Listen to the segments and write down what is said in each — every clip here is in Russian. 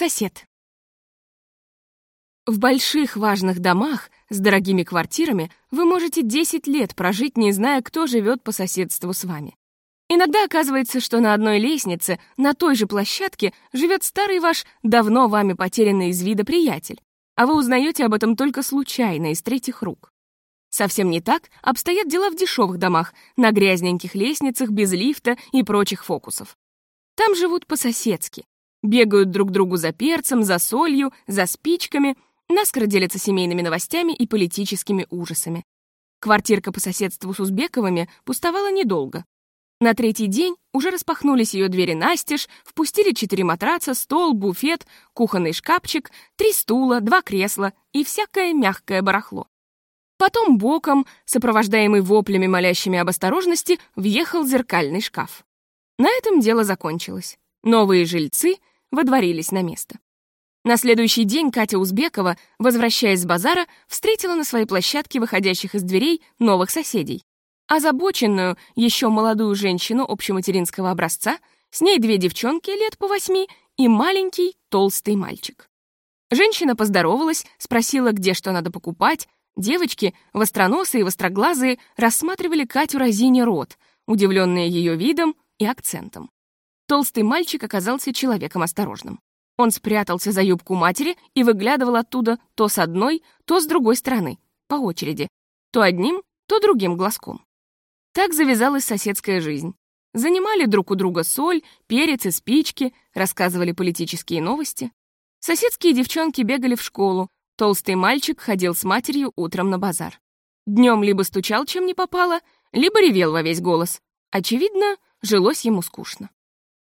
Сосед. В больших важных домах с дорогими квартирами вы можете 10 лет прожить, не зная, кто живет по соседству с вами. Иногда оказывается, что на одной лестнице, на той же площадке, живет старый ваш, давно вами потерянный из вида приятель, а вы узнаете об этом только случайно, из третьих рук. Совсем не так обстоят дела в дешевых домах, на грязненьких лестницах, без лифта и прочих фокусов. Там живут по-соседски, Бегают друг другу за перцем, за солью, за спичками, наскоро делятся семейными новостями и политическими ужасами. Квартирка по соседству с Узбековыми пустовала недолго. На третий день уже распахнулись ее двери настежь, впустили четыре матраца, стол, буфет, кухонный шкафчик, три стула, два кресла и всякое мягкое барахло. Потом боком, сопровождаемый воплями, молящими об осторожности, въехал зеркальный шкаф. На этом дело закончилось. Новые жильцы — водворились на место. На следующий день Катя Узбекова, возвращаясь с базара, встретила на своей площадке выходящих из дверей новых соседей. Озабоченную, еще молодую женщину общематеринского образца, с ней две девчонки лет по восьми и маленький толстый мальчик. Женщина поздоровалась, спросила, где что надо покупать. Девочки, востроносые и востроглазые, рассматривали Катю разине рот, удивленные ее видом и акцентом. Толстый мальчик оказался человеком осторожным. Он спрятался за юбку матери и выглядывал оттуда то с одной, то с другой стороны, по очереди, то одним, то другим глазком. Так завязалась соседская жизнь. Занимали друг у друга соль, перец и спички, рассказывали политические новости. Соседские девчонки бегали в школу, толстый мальчик ходил с матерью утром на базар. Днем либо стучал, чем не попало, либо ревел во весь голос. Очевидно, жилось ему скучно.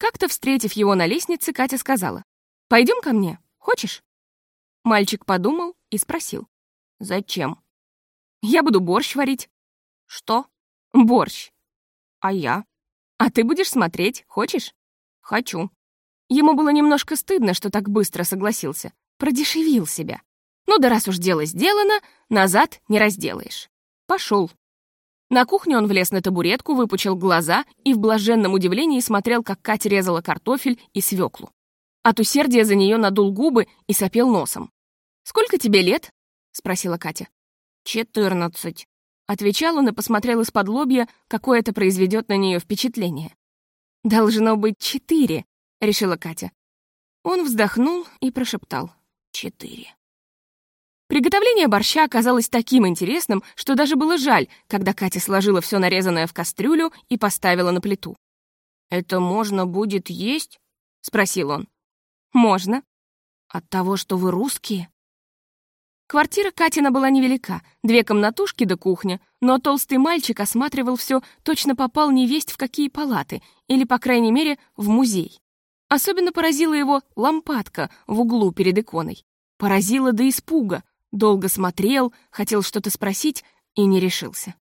Как-то встретив его на лестнице, Катя сказала, «Пойдем ко мне, хочешь?» Мальчик подумал и спросил, «Зачем?» «Я буду борщ варить». «Что?» «Борщ». «А я?» «А ты будешь смотреть, хочешь?» «Хочу». Ему было немножко стыдно, что так быстро согласился. Продешевил себя. Ну да раз уж дело сделано, назад не разделаешь. Пошел. На кухне он влез на табуретку, выпучил глаза и в блаженном удивлении смотрел, как Катя резала картофель и свеклу. От усердия за нее надул губы и сопел носом. «Сколько тебе лет?» — спросила Катя. «Четырнадцать», — отвечал он и посмотрел из-под лобья, какое это произведет на нее впечатление. «Должно быть четыре», — решила Катя. Он вздохнул и прошептал. «Четыре». Приготовление борща оказалось таким интересным, что даже было жаль, когда Катя сложила все нарезанное в кастрюлю и поставила на плиту. «Это можно будет есть?» — спросил он. «Можно. От того, что вы русские?» Квартира Катина была невелика, две комнатушки да кухня, но толстый мальчик осматривал все, точно попал невесть в какие палаты, или, по крайней мере, в музей. Особенно поразила его лампадка в углу перед иконой. Поразила до испуга. Долго смотрел, хотел что-то спросить и не решился.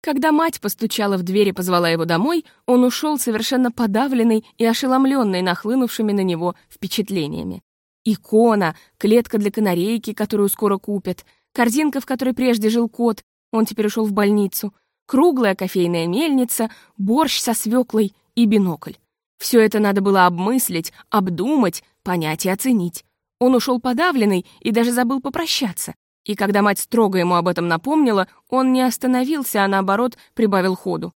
Когда мать постучала в дверь и позвала его домой, он ушел совершенно подавленный и ошеломленный нахлынувшими на него впечатлениями. Икона, клетка для канарейки, которую скоро купят, корзинка, в которой прежде жил кот, он теперь ушел в больницу, круглая кофейная мельница, борщ со свеклой и бинокль. Все это надо было обмыслить, обдумать, понять и оценить. Он ушел подавленный и даже забыл попрощаться. И когда мать строго ему об этом напомнила, он не остановился, а наоборот прибавил ходу.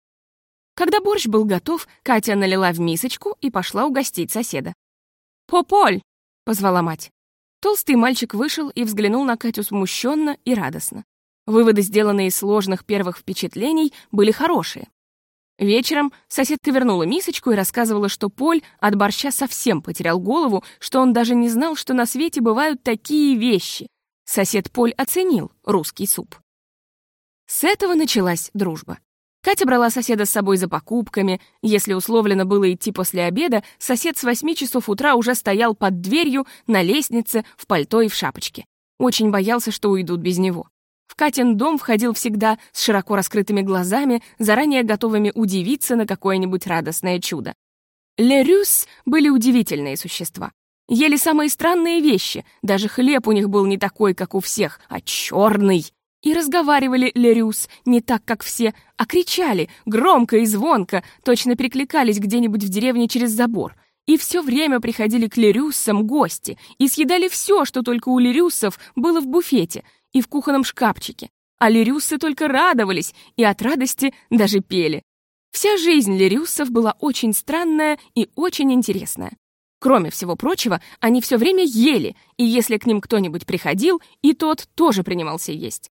Когда борщ был готов, Катя налила в мисочку и пошла угостить соседа. «Пополь!» — позвала мать. Толстый мальчик вышел и взглянул на Катю смущенно и радостно. Выводы, сделанные из сложных первых впечатлений, были хорошие. Вечером соседка вернула мисочку и рассказывала, что Поль от борща совсем потерял голову, что он даже не знал, что на свете бывают такие вещи. Сосед Поль оценил русский суп. С этого началась дружба. Катя брала соседа с собой за покупками. Если условлено было идти после обеда, сосед с восьми часов утра уже стоял под дверью, на лестнице, в пальто и в шапочке. Очень боялся, что уйдут без него. В Катин дом входил всегда с широко раскрытыми глазами, заранее готовыми удивиться на какое-нибудь радостное чудо. Лерюс были удивительные существа. Ели самые странные вещи, даже хлеб у них был не такой, как у всех, а черный. И разговаривали Лерюс не так, как все, а кричали, громко и звонко, точно перекликались где-нибудь в деревне через забор. И все время приходили к Лирюссам гости и съедали все, что только у Лирюссов было в буфете и в кухонном шкафчике. А Лирюссы только радовались и от радости даже пели. Вся жизнь Лирюссов была очень странная и очень интересная. Кроме всего прочего, они все время ели, и если к ним кто-нибудь приходил, и тот тоже принимался есть.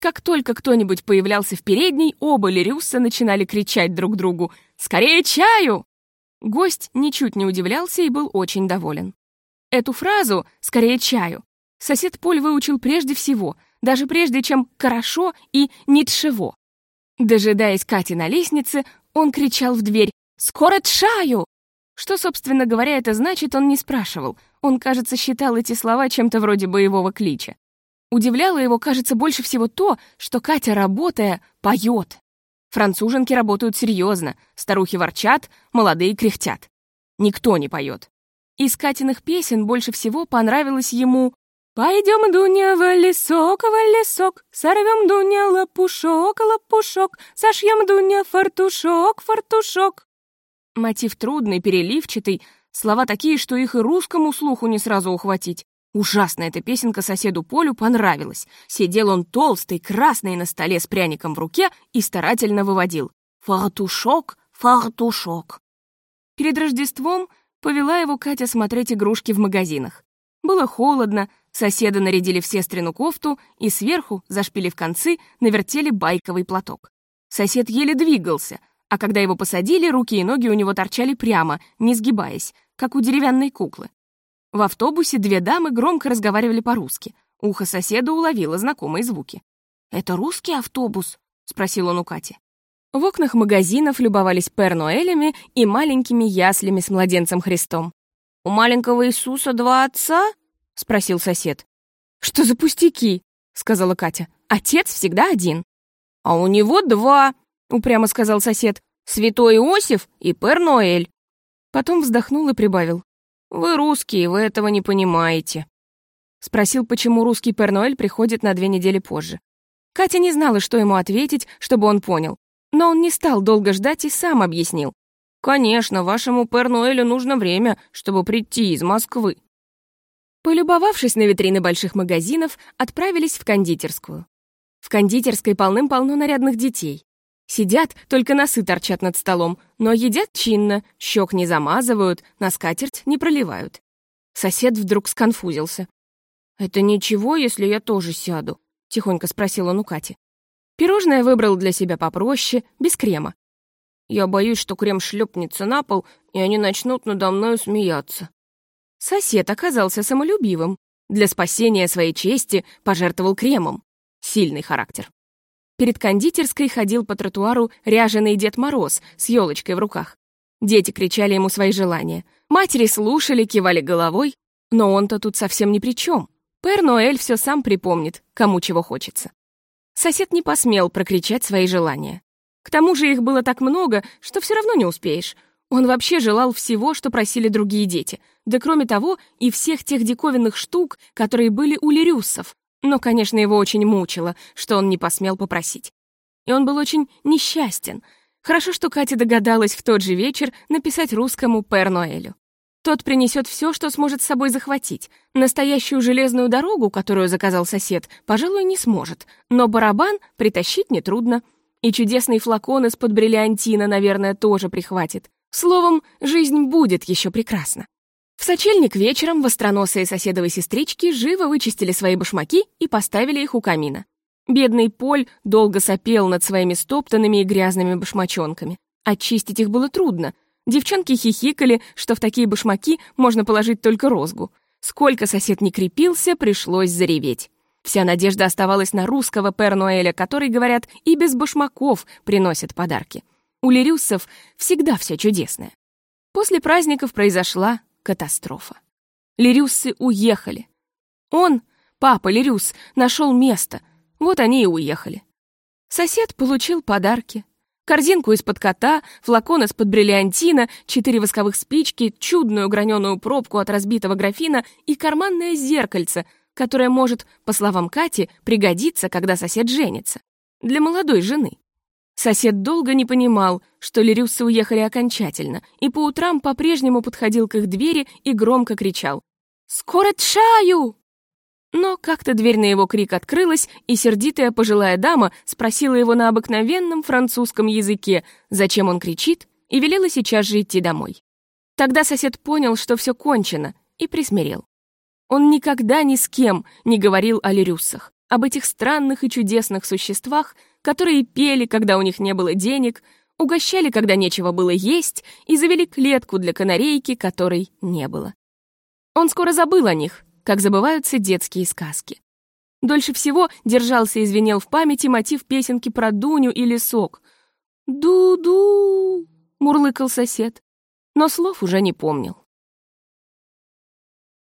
Как только кто-нибудь появлялся в передней, оба Лирюса начинали кричать друг другу «Скорее чаю!». Гость ничуть не удивлялся и был очень доволен. Эту фразу «скорее чаю» сосед Поль выучил прежде всего, даже прежде, чем «хорошо» и «нитшево». Дожидаясь Кати на лестнице, он кричал в дверь «Скоро чаю!». Что, собственно говоря, это значит, он не спрашивал. Он, кажется, считал эти слова чем-то вроде боевого клича. Удивляло его, кажется, больше всего то, что Катя, работая, поет. Француженки работают серьезно, старухи ворчат, молодые кряхтят. Никто не поет. Из Катиных песен больше всего понравилось ему «Пойдем, Дуня, в лесок, в лесок, сорвем, Дуня, лопушок, лопушок, сошьем, Дуня, фартушок, фартушок». Мотив трудный, переливчатый, слова такие, что их и русскому слуху не сразу ухватить. Ужасно эта песенка соседу Полю понравилась. Сидел он толстый, красный на столе с пряником в руке и старательно выводил. «Фартушок, фартушок». Перед Рождеством повела его Катя смотреть игрушки в магазинах. Было холодно, соседа нарядили в сестрину кофту и сверху, зашпилив концы, навертели байковый платок. Сосед еле двигался, а когда его посадили, руки и ноги у него торчали прямо, не сгибаясь, как у деревянной куклы. В автобусе две дамы громко разговаривали по-русски. Ухо соседа уловило знакомые звуки. «Это русский автобус?» — спросил он у Кати. В окнах магазинов любовались пернуэлями и маленькими яслями с младенцем Христом. «У маленького Иисуса два отца?» — спросил сосед. «Что за пустяки?» — сказала Катя. «Отец всегда один». «А у него два», — упрямо сказал сосед. «Святой Иосиф и Пернуэль». Потом вздохнул и прибавил. «Вы русские, вы этого не понимаете». Спросил, почему русский Пернуэль приходит на две недели позже. Катя не знала, что ему ответить, чтобы он понял. Но он не стал долго ждать и сам объяснил. «Конечно, вашему Пернуэлю нужно время, чтобы прийти из Москвы». Полюбовавшись на витрины больших магазинов, отправились в кондитерскую. В кондитерской полным-полно нарядных детей. Сидят, только носы торчат над столом, но едят чинно, щек не замазывают, на скатерть не проливают. Сосед вдруг сконфузился. «Это ничего, если я тоже сяду?» — тихонько спросил он у Кати. Пирожное выбрал для себя попроще, без крема. «Я боюсь, что крем шлепнется на пол, и они начнут надо мною смеяться». Сосед оказался самолюбивым. Для спасения своей чести пожертвовал кремом. Сильный характер. Перед кондитерской ходил по тротуару ряженый Дед Мороз с елочкой в руках. Дети кричали ему свои желания. Матери слушали, кивали головой. Но он-то тут совсем ни при чем. Пэр Ноэль все сам припомнит, кому чего хочется. Сосед не посмел прокричать свои желания. К тому же их было так много, что все равно не успеешь. Он вообще желал всего, что просили другие дети. Да кроме того, и всех тех диковинных штук, которые были у лирюссов, но, конечно, его очень мучило, что он не посмел попросить. И он был очень несчастен. Хорошо, что Катя догадалась в тот же вечер написать русскому Пэр Ноэлю. Тот принесет все, что сможет с собой захватить. Настоящую железную дорогу, которую заказал сосед, пожалуй, не сможет, но барабан притащить нетрудно. И чудесный флакон из-под бриллиантина, наверное, тоже прихватит. Словом, жизнь будет еще прекрасна. В сочельник вечером востроносые соседовые сестрички живо вычистили свои башмаки и поставили их у камина. Бедный Поль долго сопел над своими стоптанными и грязными башмачонками. Очистить их было трудно. Девчонки хихикали, что в такие башмаки можно положить только розгу. Сколько сосед не крепился, пришлось зареветь. Вся надежда оставалась на русского Пернуэля, который, говорят, и без башмаков приносит подарки. У лирюсов всегда все чудесное. После праздников произошла катастрофа. Лирюсы уехали. Он, папа Лирюс, нашел место. Вот они и уехали. Сосед получил подарки. Корзинку из-под кота, флакон из-под бриллиантина, четыре восковых спички, чудную граненую пробку от разбитого графина и карманное зеркальце, которое может, по словам Кати, пригодиться, когда сосед женится. Для молодой жены. Сосед долго не понимал, что лирюссы уехали окончательно, и по утрам по-прежнему подходил к их двери и громко кричал «Скоро тшаю!». Но как-то дверь на его крик открылась, и сердитая пожилая дама спросила его на обыкновенном французском языке, зачем он кричит, и велела сейчас же идти домой. Тогда сосед понял, что все кончено, и присмирел. Он никогда ни с кем не говорил о лирюссах, об этих странных и чудесных существах, которые пели, когда у них не было денег, угощали, когда нечего было есть, и завели клетку для канарейки, которой не было. Он скоро забыл о них, как забываются детские сказки. Дольше всего держался и звенел в памяти мотив песенки про Дуню и лесок. «Ду-ду!» — мурлыкал сосед, но слов уже не помнил.